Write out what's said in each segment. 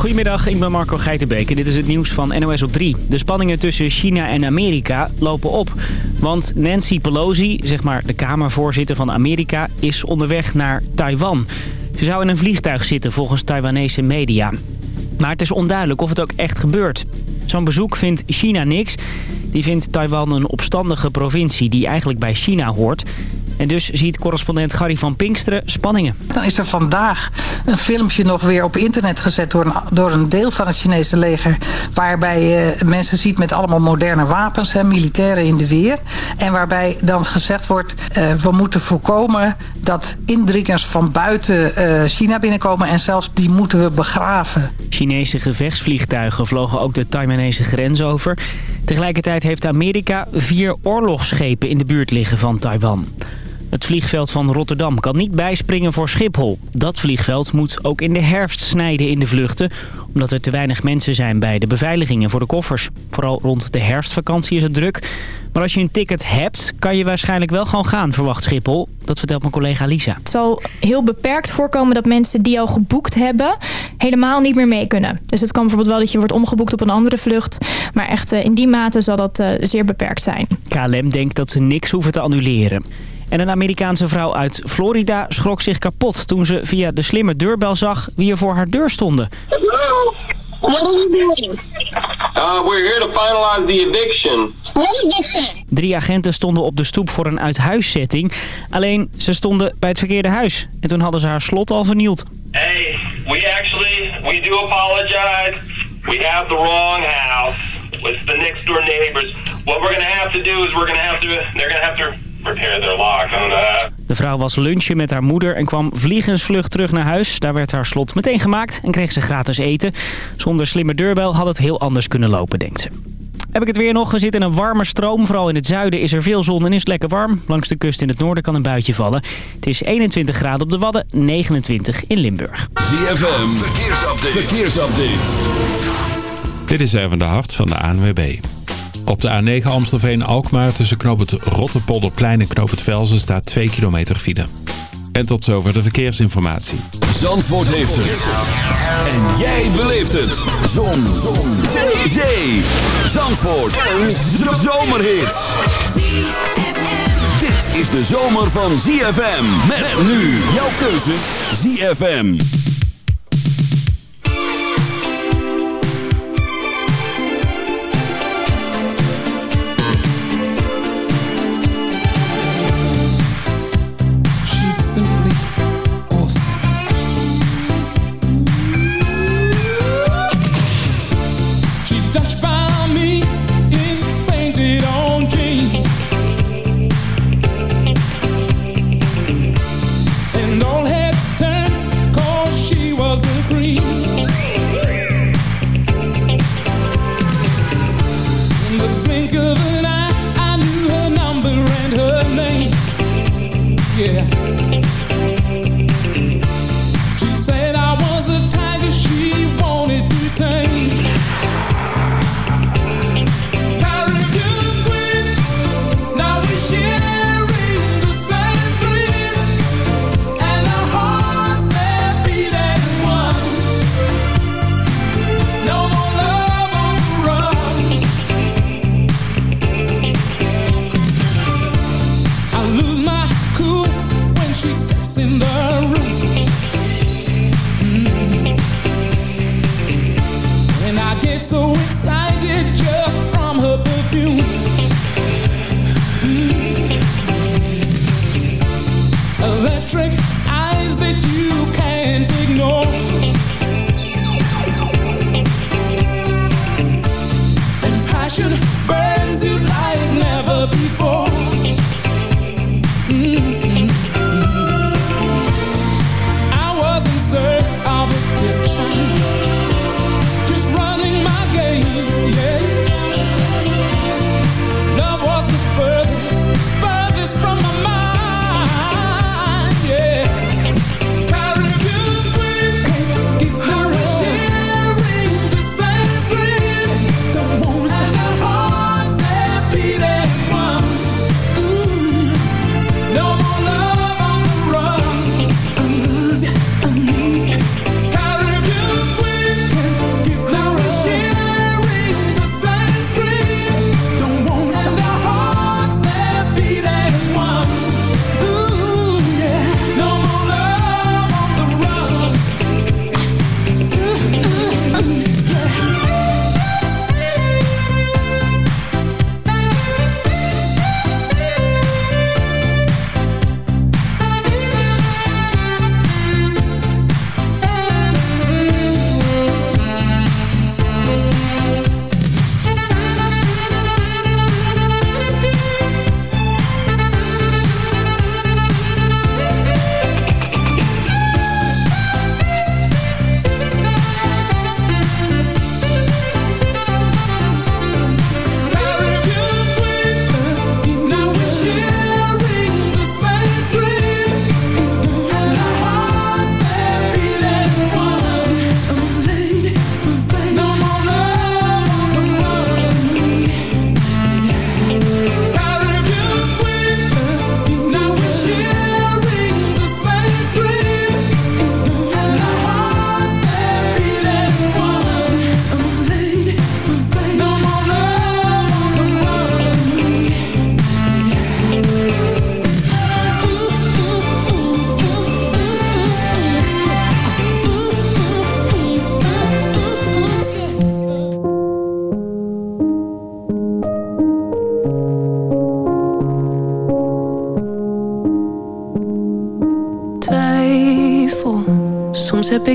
Goedemiddag, ik ben Marco Geitenbeek en dit is het nieuws van NOS op 3. De spanningen tussen China en Amerika lopen op. Want Nancy Pelosi, zeg maar de Kamervoorzitter van Amerika, is onderweg naar Taiwan. Ze zou in een vliegtuig zitten volgens Taiwanese media. Maar het is onduidelijk of het ook echt gebeurt. Zo'n bezoek vindt China niks. Die vindt Taiwan een opstandige provincie die eigenlijk bij China hoort. En dus ziet correspondent Gary van Pinksteren spanningen. Dan is er vandaag een filmpje nog weer op internet gezet door een, door een deel van het Chinese leger. Waarbij je mensen ziet met allemaal moderne wapens, hè, militairen in de weer. En waarbij dan gezegd wordt, uh, we moeten voorkomen dat indringers van buiten uh, China binnenkomen. En zelfs die moeten we begraven. Chinese gevechtsvliegtuigen vlogen ook de Taiwanese grens over. Tegelijkertijd heeft Amerika vier oorlogsschepen in de buurt liggen van Taiwan. Het vliegveld van Rotterdam kan niet bijspringen voor Schiphol. Dat vliegveld moet ook in de herfst snijden in de vluchten... omdat er te weinig mensen zijn bij de beveiligingen voor de koffers. Vooral rond de herfstvakantie is het druk. Maar als je een ticket hebt, kan je waarschijnlijk wel gewoon gaan, verwacht Schiphol. Dat vertelt mijn collega Lisa. Het zal heel beperkt voorkomen dat mensen die al geboekt hebben... helemaal niet meer mee kunnen. Dus het kan bijvoorbeeld wel dat je wordt omgeboekt op een andere vlucht. Maar echt in die mate zal dat zeer beperkt zijn. KLM denkt dat ze niks hoeven te annuleren. En een Amerikaanse vrouw uit Florida schrok zich kapot toen ze via de slimme deurbel zag wie er voor haar deur stonden. Hello? What are you doing? Uh, we're here to finalize the eviction. What? Drie agenten stonden op de stoep voor een uithuiszetting. Alleen, ze stonden bij het verkeerde huis. En toen hadden ze haar slot al vernield. Hey, we actually, we do apologize. We have the wrong house. With the next door neighbors. What we're gonna have to do is we're gonna have to, they're gonna have to de vrouw was lunchen met haar moeder en kwam vliegensvlucht terug naar huis. Daar werd haar slot meteen gemaakt en kreeg ze gratis eten. Zonder slimme deurbel had het heel anders kunnen lopen, denkt ze. Heb ik het weer nog? We zitten in een warme stroom. Vooral in het zuiden is er veel zon en is het lekker warm. Langs de kust in het noorden kan een buitje vallen. Het is 21 graden op de Wadden, 29 in Limburg. ZFM, verkeersupdate. verkeersupdate. Dit is even de hart van de ANWB. Op de A9 Amstelveen-Alkmaar tussen knoop het en knoop het Velzen staat 2 kilometer file. En tot zover de verkeersinformatie. Zandvoort heeft het. En jij beleeft het. Zon. Zon. Zee. Zee. Zandvoort. Een zomerhit. Dit is de zomer van ZFM. Met nu jouw keuze ZFM.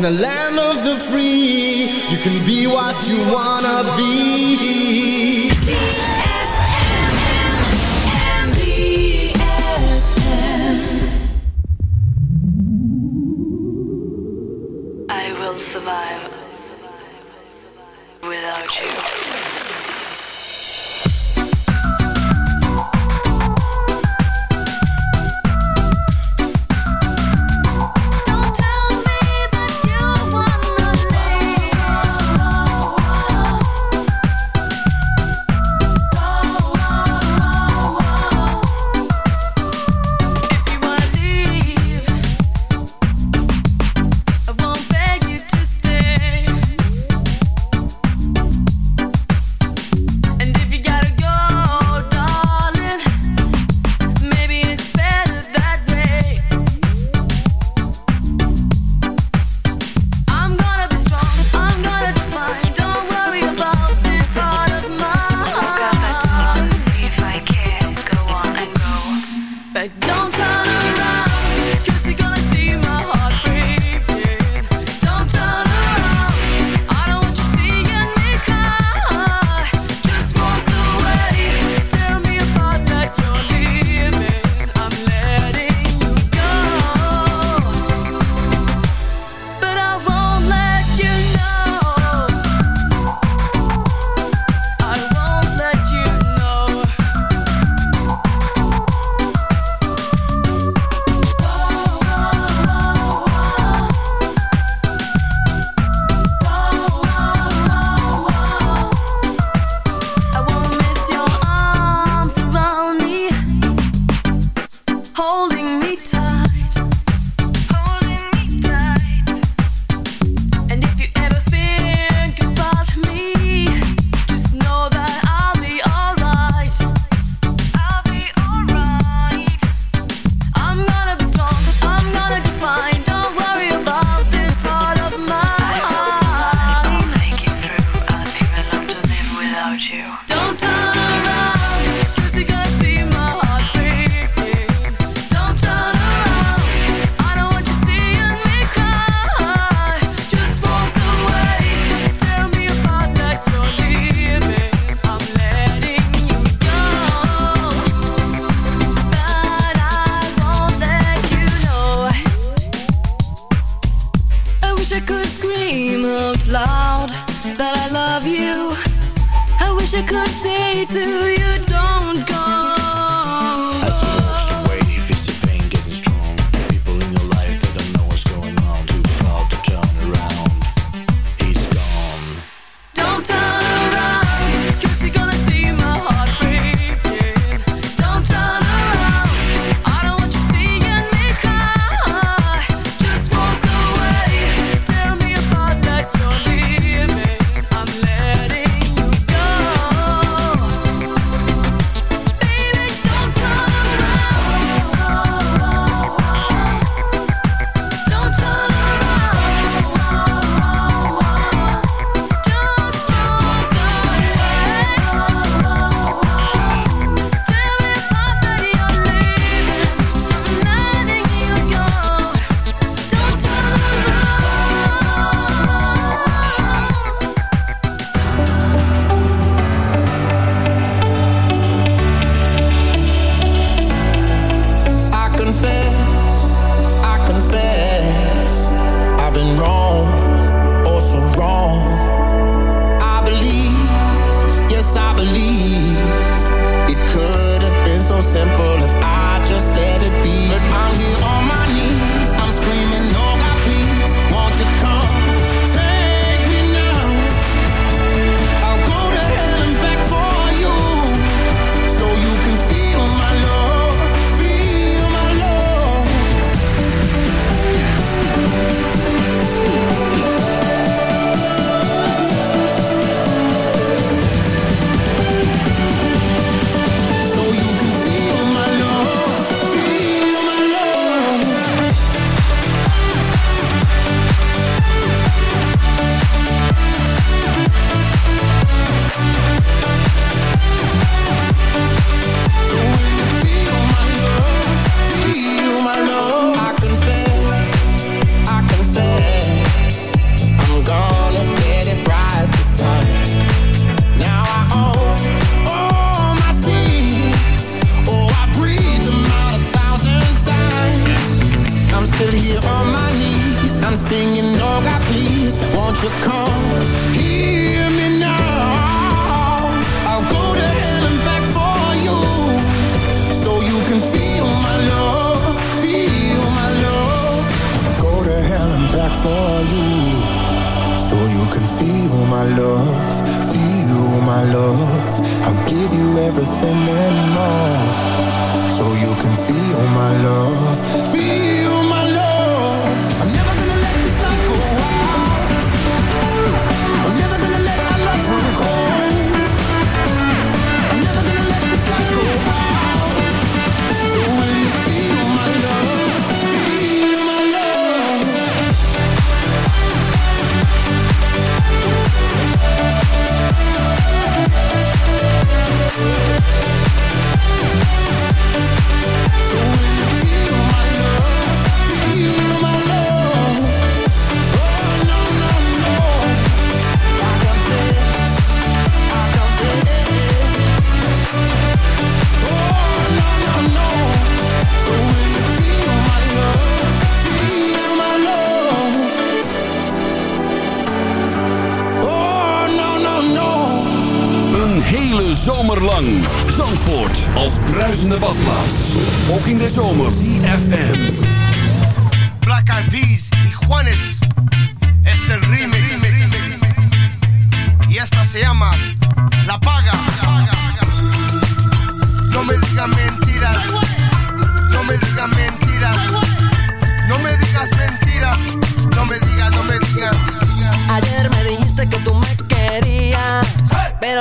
In the land of the free, you can be what you want.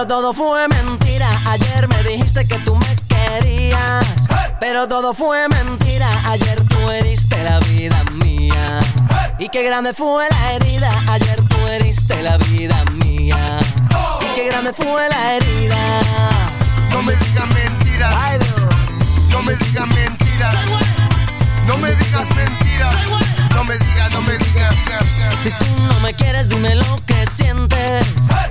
todo fue mentira. Ayer me dijiste que tú me querías. Pero todo fue mentira. Ayer tú heriste la vida mía. Y qué grande fue la herida. Ayer tú heriste la vida mía. Oh. Y qué grande fue la herida. No me digas mentiras. Ay, Dios. No me digas mentiras. No me digas mentiras. No me digas, no me digas. Si tú no me quieres, dime lo que sientes.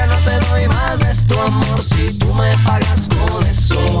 Ya no te doy más de tu amor si tú me pagas con eso.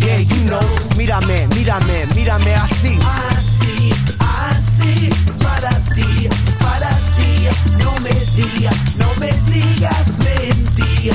yeah, you know. Mírame, mírame, mírame así. Así, así, es para ti, es para ti. No me digas, no me digas mentir,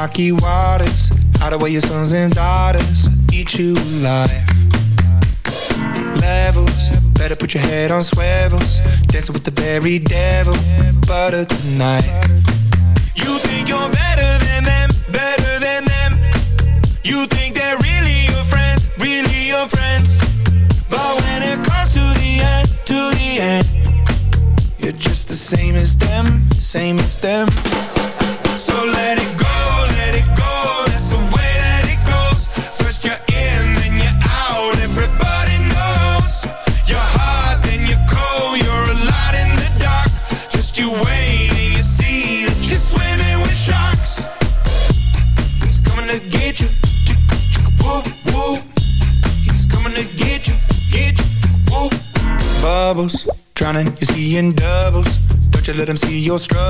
Rocky waters. Hide away your sons and daughters, eat you alive. Levels, better put your head on swivels. Dancing with the very devil, butter tonight. You think you're better than them, better than them. You think they're you let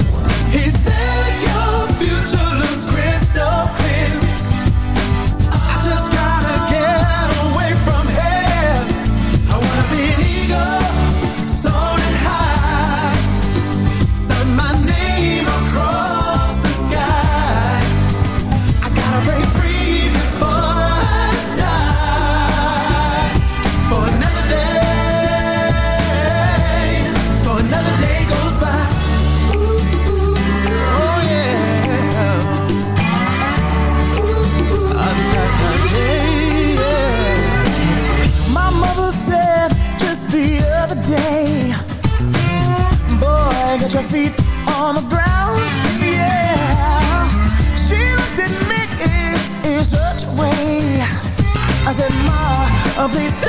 Oh, please.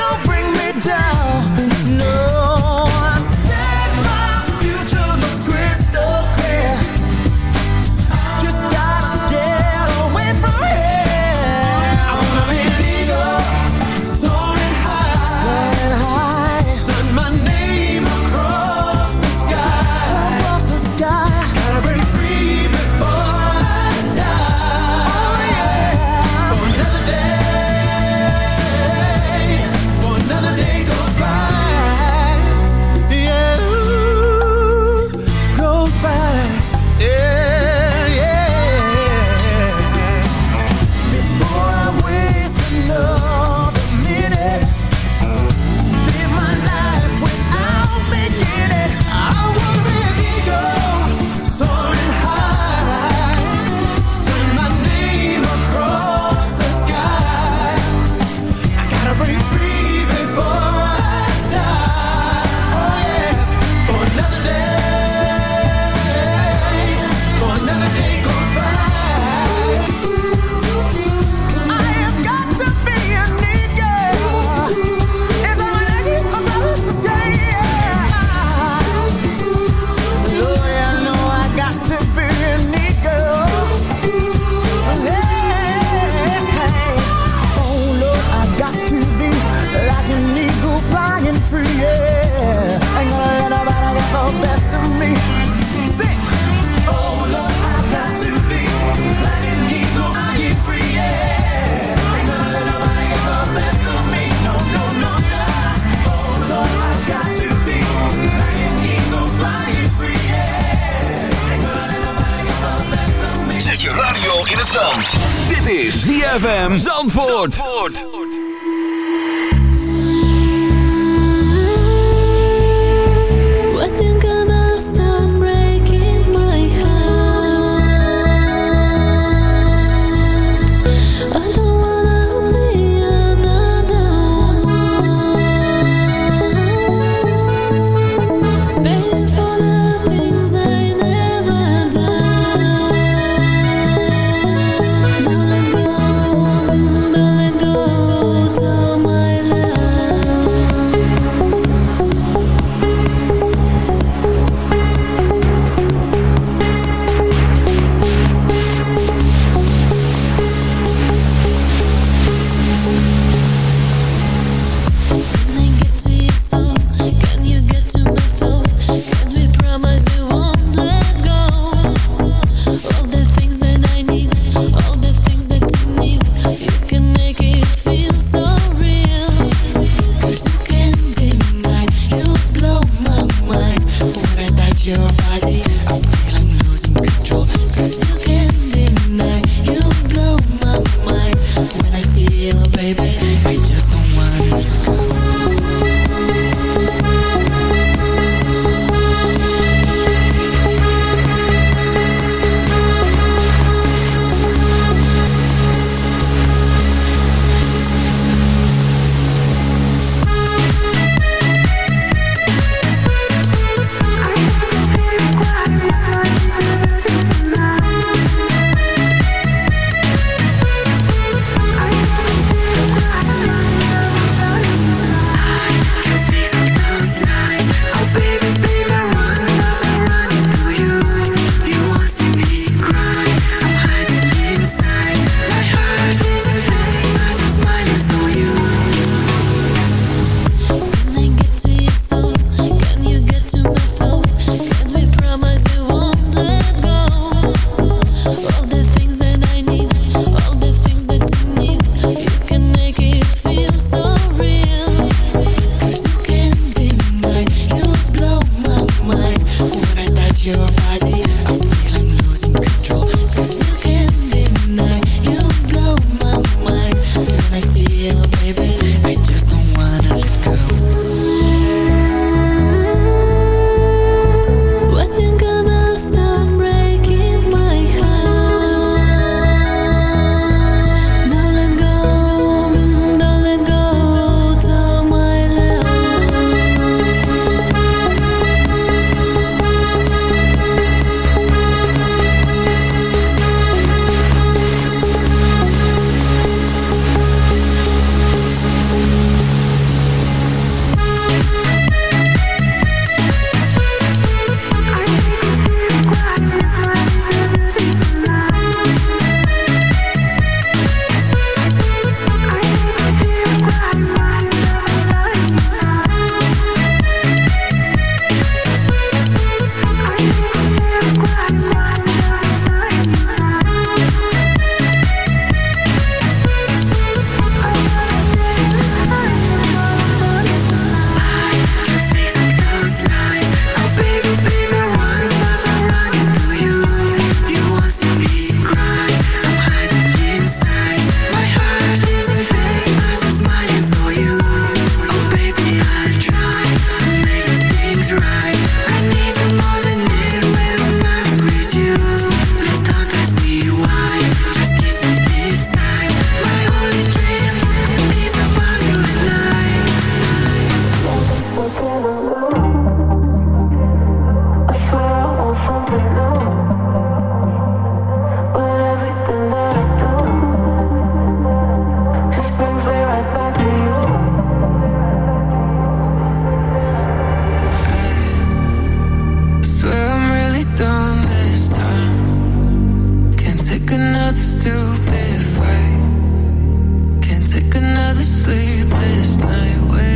Sleepless night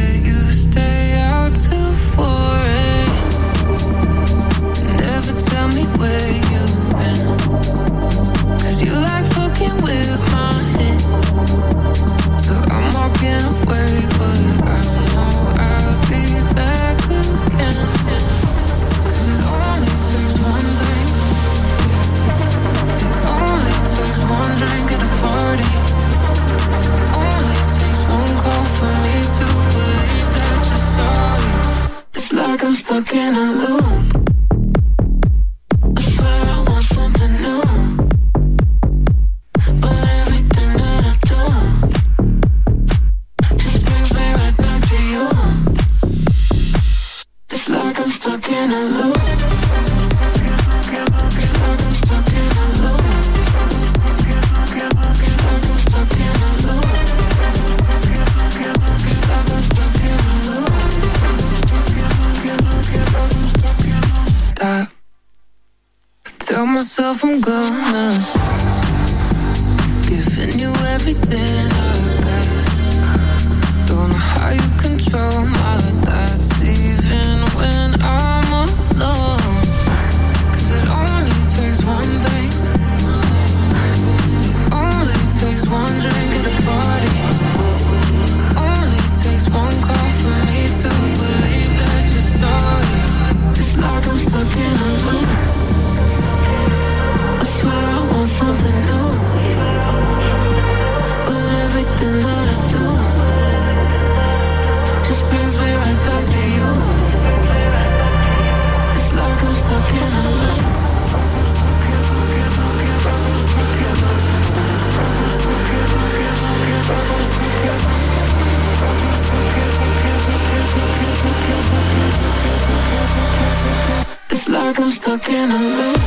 I'm stuck in a loop.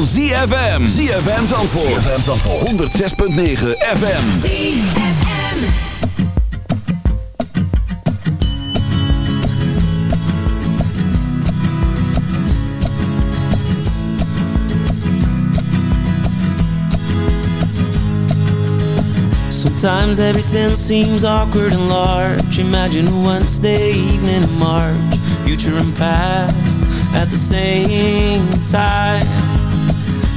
Van ZFM. ZFM Zandvoort. ZFM Zandvoort. 106.9 FM. Sometimes everything seems awkward and large. Imagine a Wednesday evening in March, future and past at the same time.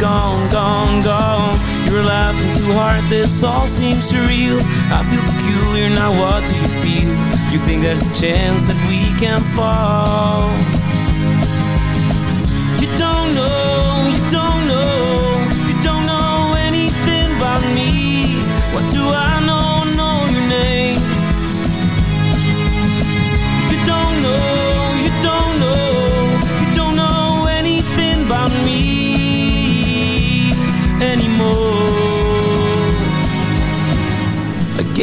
gone, gone, gone. You're laughing too hard, this all seems surreal. I feel peculiar, now what do you feel? You think there's a chance that we can fall? You don't know, you don't